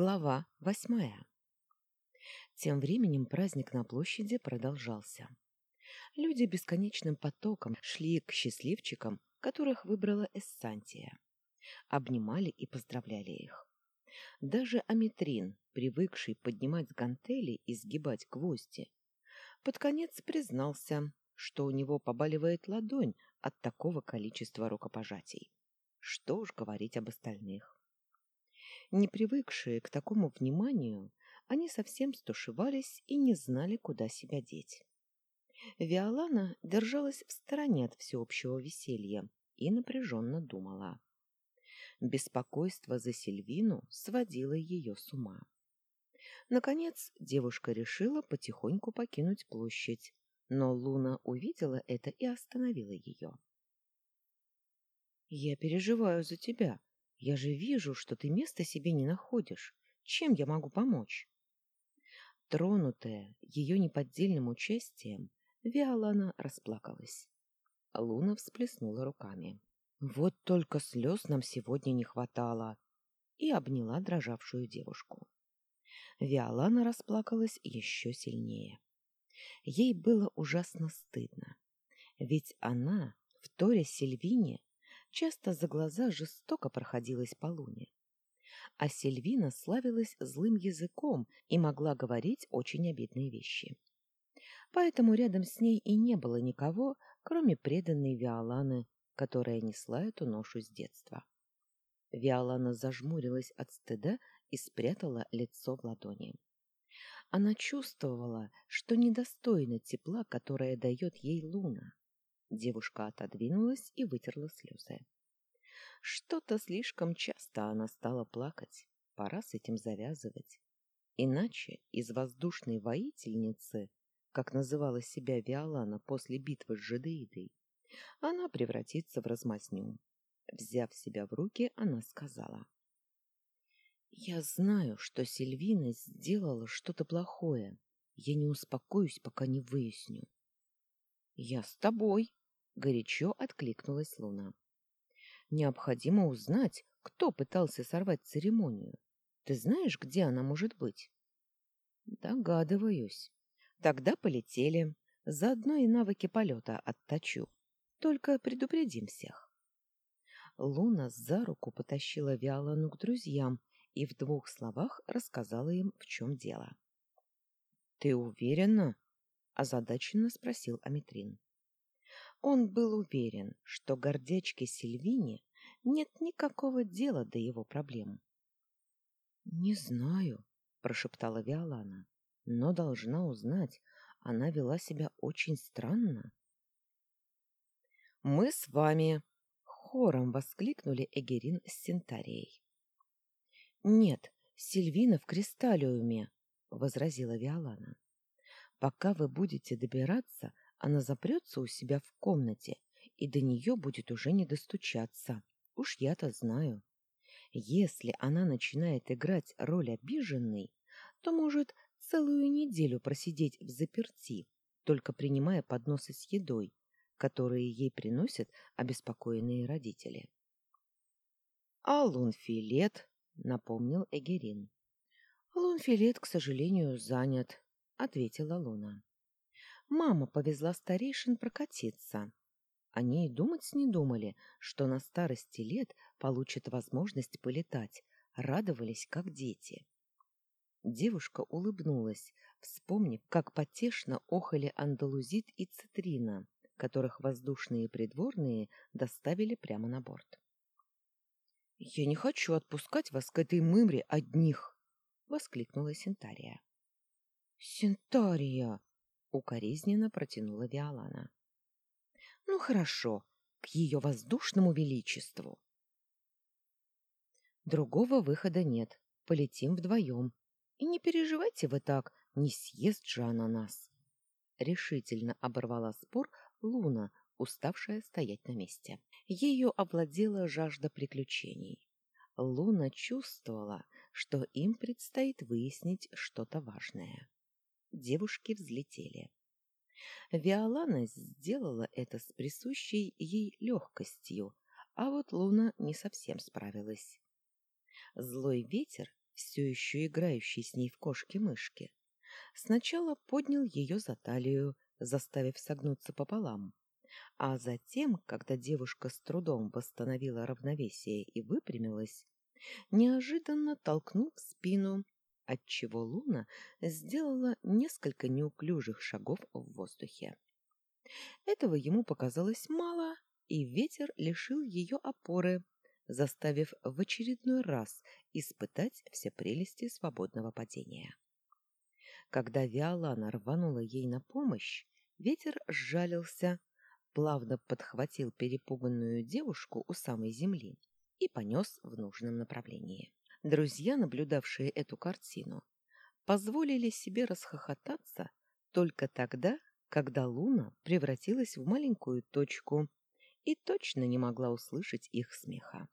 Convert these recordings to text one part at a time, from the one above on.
Глава восьмая. Тем временем праздник на площади продолжался. Люди бесконечным потоком шли к счастливчикам, которых выбрала Эссантия. Обнимали и поздравляли их. Даже Аметрин, привыкший поднимать гантели и сгибать гвозди, под конец признался, что у него побаливает ладонь от такого количества рукопожатий. Что уж говорить об остальных. Не привыкшие к такому вниманию, они совсем стушевались и не знали, куда себя деть. Виолана держалась в стороне от всеобщего веселья и напряженно думала. Беспокойство за Сильвину сводило ее с ума. Наконец девушка решила потихоньку покинуть площадь, но Луна увидела это и остановила ее. — Я переживаю за тебя, я же вижу, что ты места себе не находишь. Чем я могу помочь? Тронутая ее неподдельным участием, Виолана расплакалась. Луна всплеснула руками. Вот только слез нам сегодня не хватало. И обняла дрожавшую девушку. Виолана расплакалась еще сильнее. Ей было ужасно стыдно. Ведь она, в Торе Сильвине, часто за глаза жестоко проходилась по луне. А Сильвина славилась злым языком и могла говорить очень обидные вещи. Поэтому рядом с ней и не было никого, кроме преданной Виоланы, которая несла эту ношу с детства. Виолана зажмурилась от стыда и спрятала лицо в ладони. Она чувствовала, что недостойна тепла, которое дает ей луна. Девушка отодвинулась и вытерла слезы. Что-то слишком часто она стала плакать. Пора с этим завязывать. Иначе из воздушной воительницы, как называла себя Виолана после битвы с Жидеидой, она превратится в размазню. Взяв себя в руки, она сказала. «Я знаю, что Сильвина сделала что-то плохое. Я не успокоюсь, пока не выясню». «Я с тобой», горячо откликнулась Луна. Необходимо узнать, кто пытался сорвать церемонию. Ты знаешь, где она может быть? Догадываюсь. Тогда полетели. Заодно и навыки полета отточу. Только предупредим всех. Луна за руку потащила Виолану к друзьям и в двух словах рассказала им, в чем дело. — Ты уверена? — озадаченно спросил Аметрин. Он был уверен, что гордячке Сильвине нет никакого дела до его проблем. — Не знаю, — прошептала Виолана, — но должна узнать, она вела себя очень странно. — Мы с вами! — хором воскликнули Эгерин с Синтарией. — Нет, Сильвина в Кристаллиуме, — возразила Виолана. — Пока вы будете добираться, она запрется у себя в комнате, и до нее будет уже не достучаться. Уж я-то знаю. Если она начинает играть роль обиженной, то может целую неделю просидеть в заперти, только принимая подносы с едой, которые ей приносят обеспокоенные родители. — А лунфилет, — напомнил Эгерин. — Лунфилет, к сожалению, занят, — ответила Луна. Мама повезла старейшин прокатиться. Они и думать не думали, что на старости лет получат возможность полетать, радовались, как дети. Девушка улыбнулась, вспомнив, как потешно охали андалузит и цитрина, которых воздушные придворные доставили прямо на борт. — Я не хочу отпускать вас к этой мымре одних! — воскликнула Синтария. — Синтария! — укоризненно протянула Виолана. — Ну, хорошо, к ее воздушному величеству. Другого выхода нет, полетим вдвоем. И не переживайте вы так, не съест же она нас. Решительно оборвала спор Луна, уставшая стоять на месте. Ею овладела жажда приключений. Луна чувствовала, что им предстоит выяснить что-то важное. Девушки взлетели. Виолана сделала это с присущей ей легкостью, а вот Луна не совсем справилась. Злой ветер, все еще играющий с ней в кошки-мышки, сначала поднял ее за талию, заставив согнуться пополам, а затем, когда девушка с трудом восстановила равновесие и выпрямилась, неожиданно толкнул в спину, отчего Луна сделала несколько неуклюжих шагов в воздухе. Этого ему показалось мало, и ветер лишил ее опоры, заставив в очередной раз испытать все прелести свободного падения. Когда Виолана рванула ей на помощь, ветер сжалился, плавно подхватил перепуганную девушку у самой земли и понес в нужном направлении. Друзья, наблюдавшие эту картину, позволили себе расхохотаться только тогда, когда луна превратилась в маленькую точку и точно не могла услышать их смеха.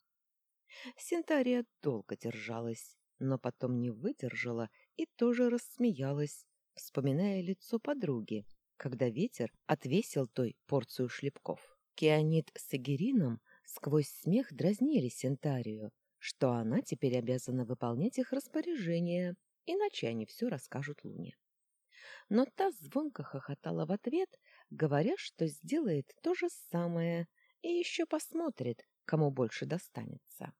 Синтария долго держалась, но потом не выдержала и тоже рассмеялась, вспоминая лицо подруги, когда ветер отвесил той порцию шлепков. Кианит с Эгерином сквозь смех дразнили Синтарию, что она теперь обязана выполнять их распоряжения, иначе они все расскажут Луне. Но та звонко хохотала в ответ, говоря, что сделает то же самое и еще посмотрит, кому больше достанется.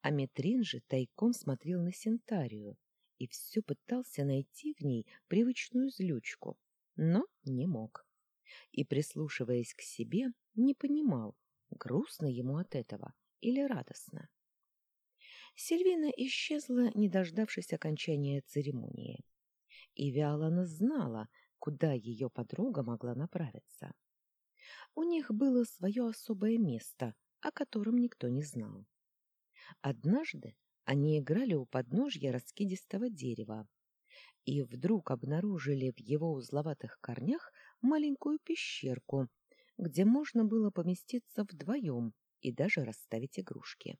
А Метрин же тайком смотрел на Синтарию и все пытался найти в ней привычную злючку, но не мог. И, прислушиваясь к себе, не понимал, грустно ему от этого или радостно. Сильвина исчезла, не дождавшись окончания церемонии. И Виолана знала, куда ее подруга могла направиться. У них было свое особое место, о котором никто не знал. Однажды они играли у подножья раскидистого дерева и вдруг обнаружили в его узловатых корнях маленькую пещерку, где можно было поместиться вдвоем и даже расставить игрушки.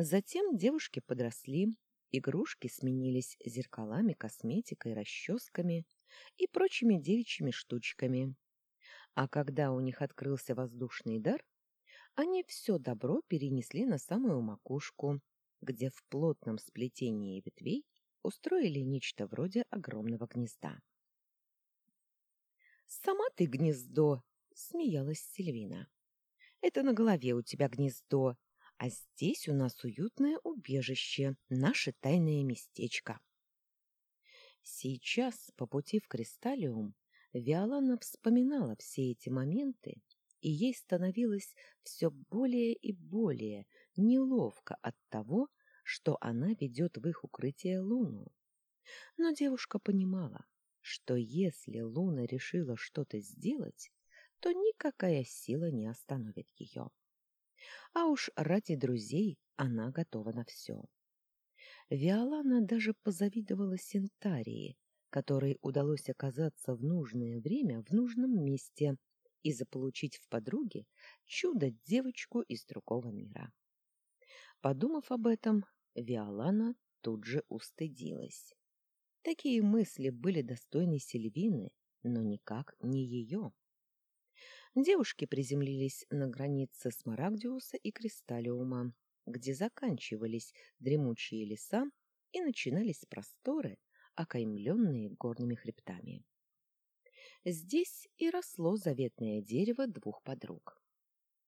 Затем девушки подросли, игрушки сменились зеркалами, косметикой, расческами и прочими девичьими штучками. А когда у них открылся воздушный дар, они все добро перенесли на самую макушку, где в плотном сплетении ветвей устроили нечто вроде огромного гнезда. «Сама ты гнездо!» — смеялась Сильвина. «Это на голове у тебя гнездо, а здесь у нас уютное убежище, наше тайное местечко». Сейчас, по пути в Кристаллиум, Виолана вспоминала все эти моменты, и ей становилось все более и более неловко от того, что она ведет в их укрытие Луну. Но девушка понимала, что если Луна решила что-то сделать, то никакая сила не остановит ее. А уж ради друзей она готова на все. Виолана даже позавидовала Синтарии, которой удалось оказаться в нужное время в нужном месте и заполучить в подруге чудо-девочку из другого мира. Подумав об этом, Виолана тут же устыдилась. Такие мысли были достойны Сильвины, но никак не ее. Девушки приземлились на границе Смарагдиуса и Кристаллиума, где заканчивались дремучие леса и начинались просторы, окаймленные горными хребтами. Здесь и росло заветное дерево двух подруг.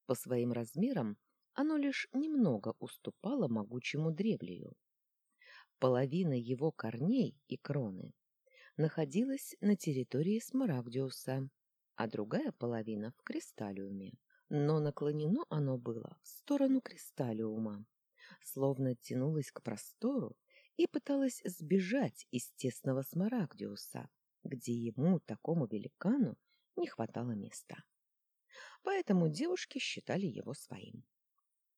По своим размерам оно лишь немного уступало могучему древлию. Половина его корней и кроны находилась на территории Смарагдиуса, а другая половина в Кристаллиуме. Но наклонено оно было в сторону Кристаллиума, словно тянулось к простору и пыталось сбежать из тесного Смарагдиуса, где ему, такому великану, не хватало места. Поэтому девушки считали его своим.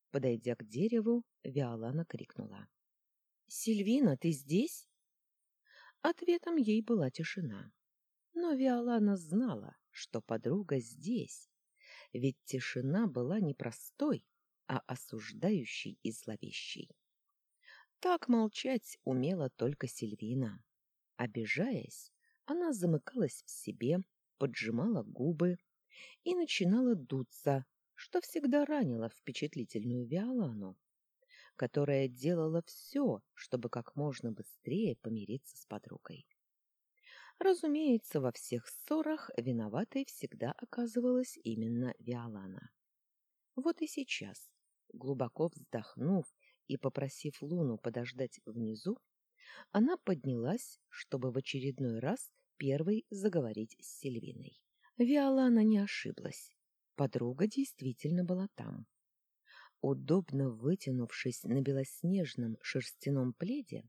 Подойдя к дереву, Виолана крикнула. — Сильвина, ты здесь? Ответом ей была тишина. Но Виолана знала, что подруга здесь, ведь тишина была не простой, а осуждающей и зловещей. Так молчать умела только Сильвина. Обижаясь, она замыкалась в себе, поджимала губы и начинала дуться, что всегда ранило впечатлительную Виолану. которая делала все, чтобы как можно быстрее помириться с подругой. Разумеется, во всех ссорах виноватой всегда оказывалась именно Виолана. Вот и сейчас, глубоко вздохнув и попросив Луну подождать внизу, она поднялась, чтобы в очередной раз первой заговорить с Сильвиной. Виолана не ошиблась. Подруга действительно была там. Удобно вытянувшись на белоснежном шерстяном пледе,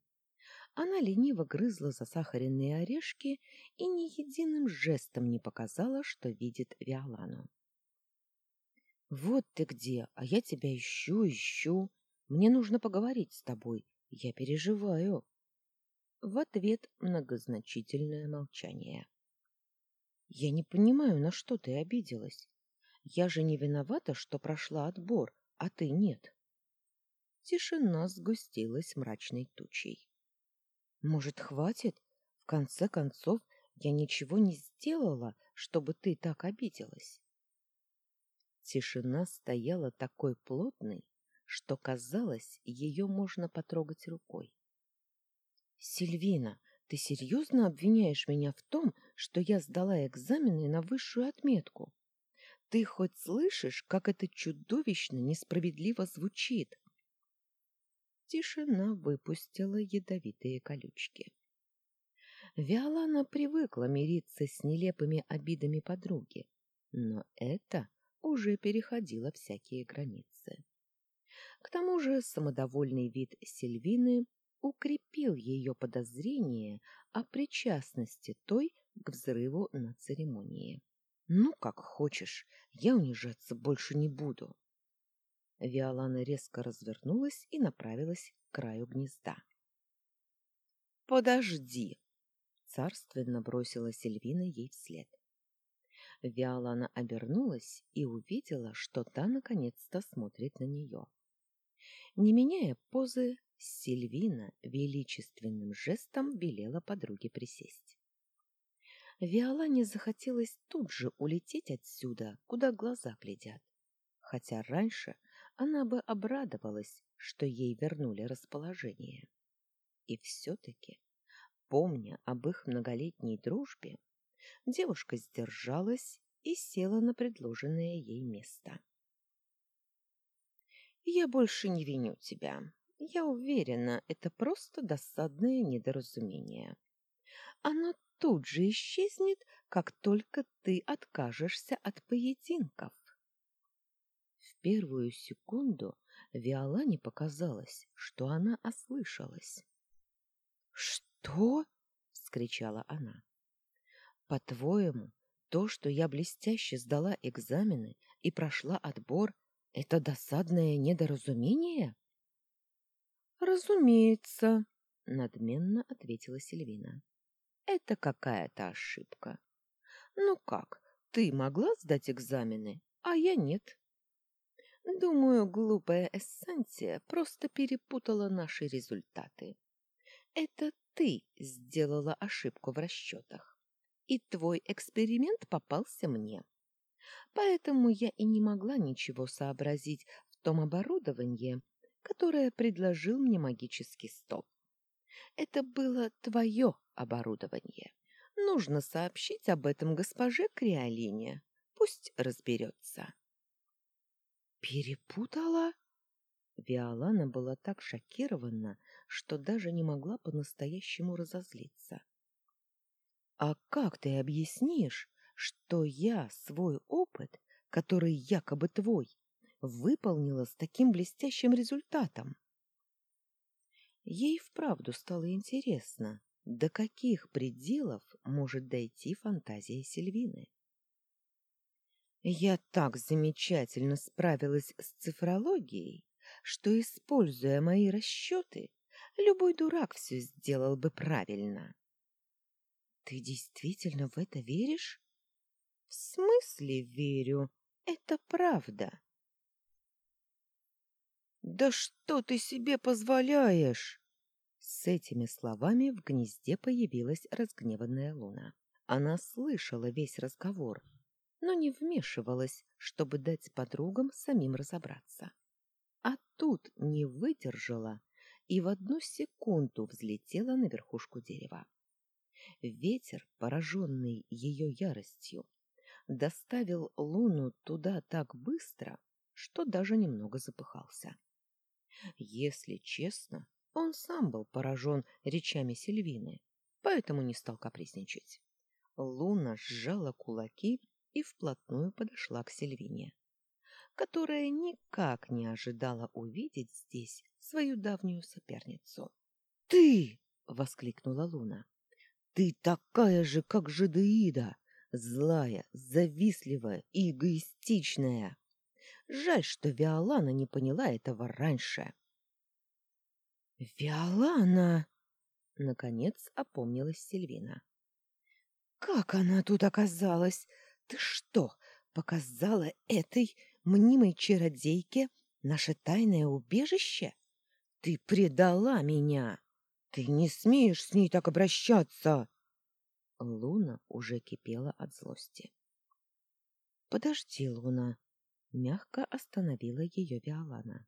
она лениво грызла засахаренные орешки и ни единым жестом не показала, что видит Виолану. «Вот ты где, а я тебя ищу, ищу. Мне нужно поговорить с тобой. Я переживаю». В ответ многозначительное молчание. «Я не понимаю, на что ты обиделась. Я же не виновата, что прошла отбор, а ты нет». Тишина сгустилась мрачной тучей. Может, хватит? В конце концов, я ничего не сделала, чтобы ты так обиделась. Тишина стояла такой плотной, что казалось, ее можно потрогать рукой. Сильвина, ты серьезно обвиняешь меня в том, что я сдала экзамены на высшую отметку? Ты хоть слышишь, как это чудовищно несправедливо звучит? Тишина выпустила ядовитые колючки. Виолана привыкла мириться с нелепыми обидами подруги, но это уже переходило всякие границы. К тому же самодовольный вид Сильвины укрепил ее подозрение о причастности той к взрыву на церемонии. «Ну, как хочешь, я унижаться больше не буду», Виолана резко развернулась и направилась к краю гнезда. «Подожди!» — царственно бросила Сильвина ей вслед. Виолана обернулась и увидела, что та наконец-то смотрит на нее. Не меняя позы, Сильвина величественным жестом велела подруге присесть. Виолане захотелось тут же улететь отсюда, куда глаза глядят, хотя раньше она бы обрадовалась, что ей вернули расположение. И все-таки, помня об их многолетней дружбе, девушка сдержалась и села на предложенное ей место. «Я больше не виню тебя. Я уверена, это просто досадное недоразумение. Оно тут же исчезнет, как только ты откажешься от поединков первую секунду Виолане показалось, что она ослышалась. «Что?» — вскричала она. «По-твоему, то, что я блестяще сдала экзамены и прошла отбор, это досадное недоразумение?» «Разумеется», — надменно ответила Сильвина. «Это какая-то ошибка. Ну как, ты могла сдать экзамены, а я нет. Думаю, глупая эссенция просто перепутала наши результаты. Это ты сделала ошибку в расчетах, и твой эксперимент попался мне. Поэтому я и не могла ничего сообразить в том оборудовании, которое предложил мне магический стол. Это было твое оборудование. Нужно сообщить об этом госпоже Криолине. Пусть разберется. Перепутала? Виолана была так шокирована, что даже не могла по-настоящему разозлиться. А как ты объяснишь, что я свой опыт, который якобы твой, выполнила с таким блестящим результатом? Ей вправду стало интересно, до каких пределов может дойти фантазия Сильвины. Я так замечательно справилась с цифрологией, что, используя мои расчеты, любой дурак все сделал бы правильно. Ты действительно в это веришь? В смысле верю? Это правда. Да что ты себе позволяешь? С этими словами в гнезде появилась разгневанная луна. Она слышала весь разговор но не вмешивалась, чтобы дать подругам самим разобраться. а тут не выдержала и в одну секунду взлетела на верхушку дерева. Ветер, пораженный ее яростью, доставил Луну туда так быстро, что даже немного запыхался. Если честно, он сам был поражен речами Сильвины, поэтому не стал капризничать. Луна сжала кулаки и вплотную подошла к Сильвине, которая никак не ожидала увидеть здесь свою давнюю соперницу. «Ты!» — воскликнула Луна. «Ты такая же, как Жидеида, злая, завистливая и эгоистичная. Жаль, что Виолана не поняла этого раньше». «Виолана!» — наконец опомнилась Сильвина. «Как она тут оказалась? Ты что, показала этой мнимой чародейке наше тайное убежище? Ты предала меня! Ты не смеешь с ней так обращаться!» Луна уже кипела от злости. «Подожди, Луна!» — мягко остановила ее Виолана.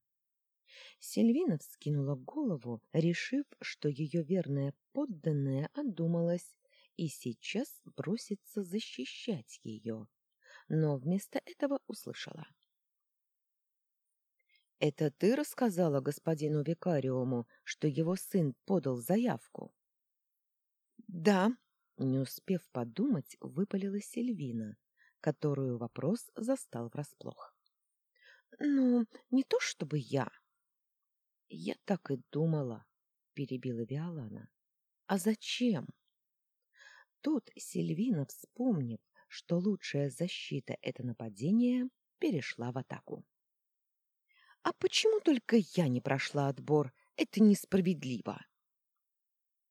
Сильвина вскинула голову, решив, что ее верная подданная одумалась и сейчас бросится защищать ее, но вместо этого услышала. «Это ты рассказала господину викариуму, что его сын подал заявку?» «Да», — не успев подумать, выпалила Сильвина, которую вопрос застал врасплох. «Ну, не то чтобы я», я так и думала, перебила Виолана. А зачем? Тут Сильвина, вспомнив, что лучшая защита это нападение, перешла в атаку. А почему только я не прошла отбор? Это несправедливо.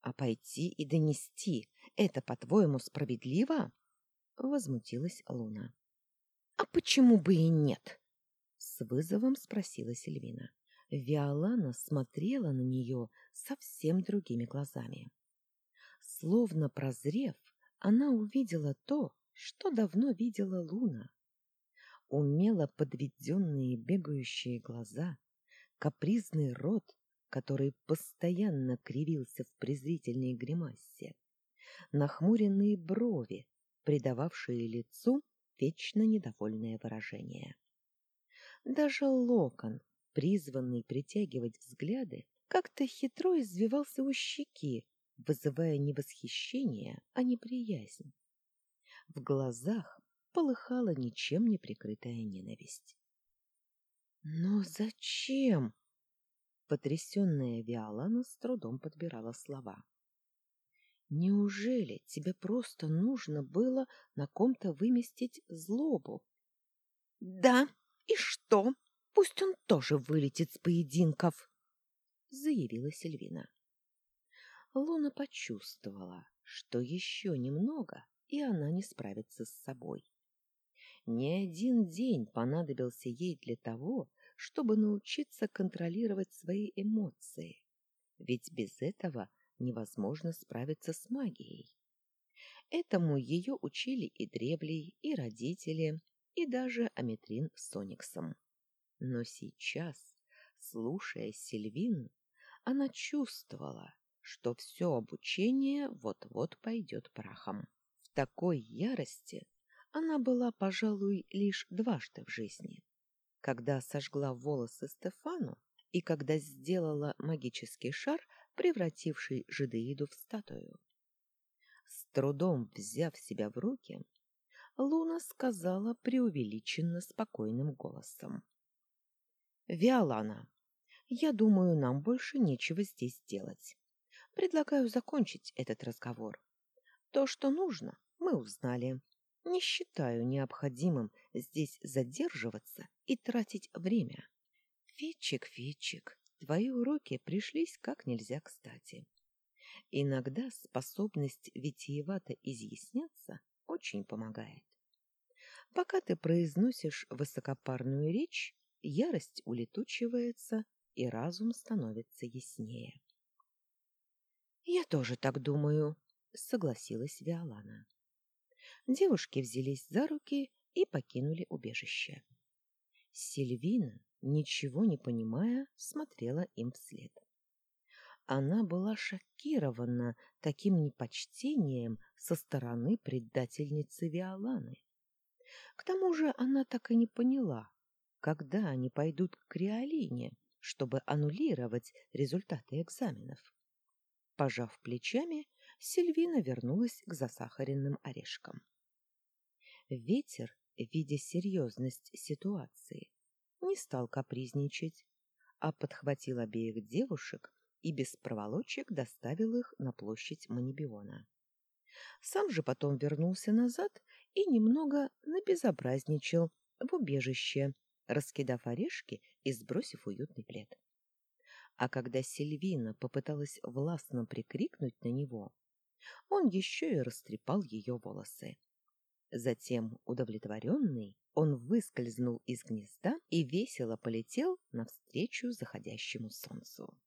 А пойти и донести это, по-твоему, справедливо? возмутилась Луна. А почему бы и нет? с вызовом спросила Сильвина. Виолана смотрела на нее совсем другими глазами. Словно прозрев, она увидела то, что давно видела Луна. Умело подведенные бегающие глаза, капризный рот, который постоянно кривился в презрительной гримасе, нахмуренные брови, придававшие лицу вечно недовольное выражение. Даже локон, призванный притягивать взгляды, как-то хитро извивался у щеки, вызывая не восхищение, а неприязнь. В глазах полыхала ничем не прикрытая ненависть. «Но зачем?» Потрясенная Виолана с трудом подбирала слова. «Неужели тебе просто нужно было на ком-то выместить злобу?» «Да, и что?» Пусть он тоже вылетит с поединков, — заявила Сильвина. Луна почувствовала, что еще немного, и она не справится с собой. Ни один день понадобился ей для того, чтобы научиться контролировать свои эмоции, ведь без этого невозможно справиться с магией. Этому ее учили и древлей, и родители, и даже Аметрин с Сониксом. Но сейчас, слушая Сильвину, она чувствовала, что все обучение вот-вот пойдет прахом. В такой ярости она была, пожалуй, лишь дважды в жизни. Когда сожгла волосы Стефану и когда сделала магический шар, превративший жидеиду в статую. С трудом взяв себя в руки, Луна сказала преувеличенно спокойным голосом. Виолана, я думаю, нам больше нечего здесь делать. Предлагаю закончить этот разговор. То, что нужно, мы узнали. Не считаю необходимым здесь задерживаться и тратить время. Фитчик, Фитчик, твои уроки пришлись как нельзя кстати. Иногда способность витиевато изъясняться очень помогает. Пока ты произносишь высокопарную речь, ярость улетучивается, и разум становится яснее. «Я тоже так думаю», — согласилась Виолана. Девушки взялись за руки и покинули убежище. Сильвина, ничего не понимая, смотрела им вслед. Она была шокирована таким непочтением со стороны предательницы Виоланы. К тому же она так и не поняла, когда они пойдут к Криолине, чтобы аннулировать результаты экзаменов. Пожав плечами, Сильвина вернулась к засахаренным орешкам. Ветер, видя серьезность ситуации, не стал капризничать, а подхватил обеих девушек и без проволочек доставил их на площадь Манибиона. Сам же потом вернулся назад и немного набезобразничал в убежище, раскидав орешки и сбросив уютный плед. А когда Сильвина попыталась властно прикрикнуть на него, он еще и растрепал ее волосы. Затем, удовлетворенный, он выскользнул из гнезда и весело полетел навстречу заходящему солнцу.